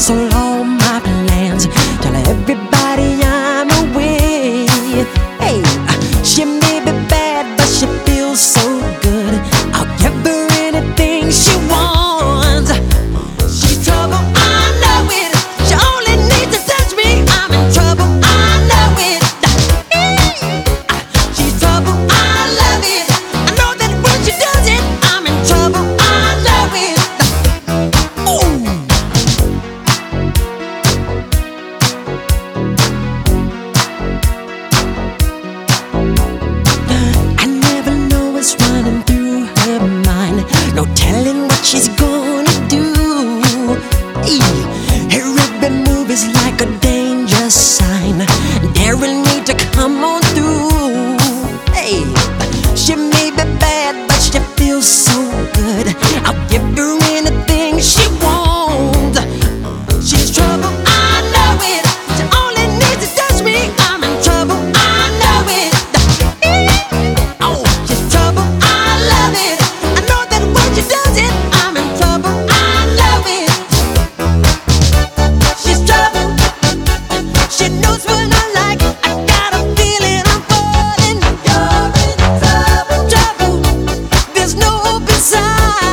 so long is like a dangerous sign, daring me to come on through. Hey, she may be bad, but she feels so good. I'll give her anything she wants. side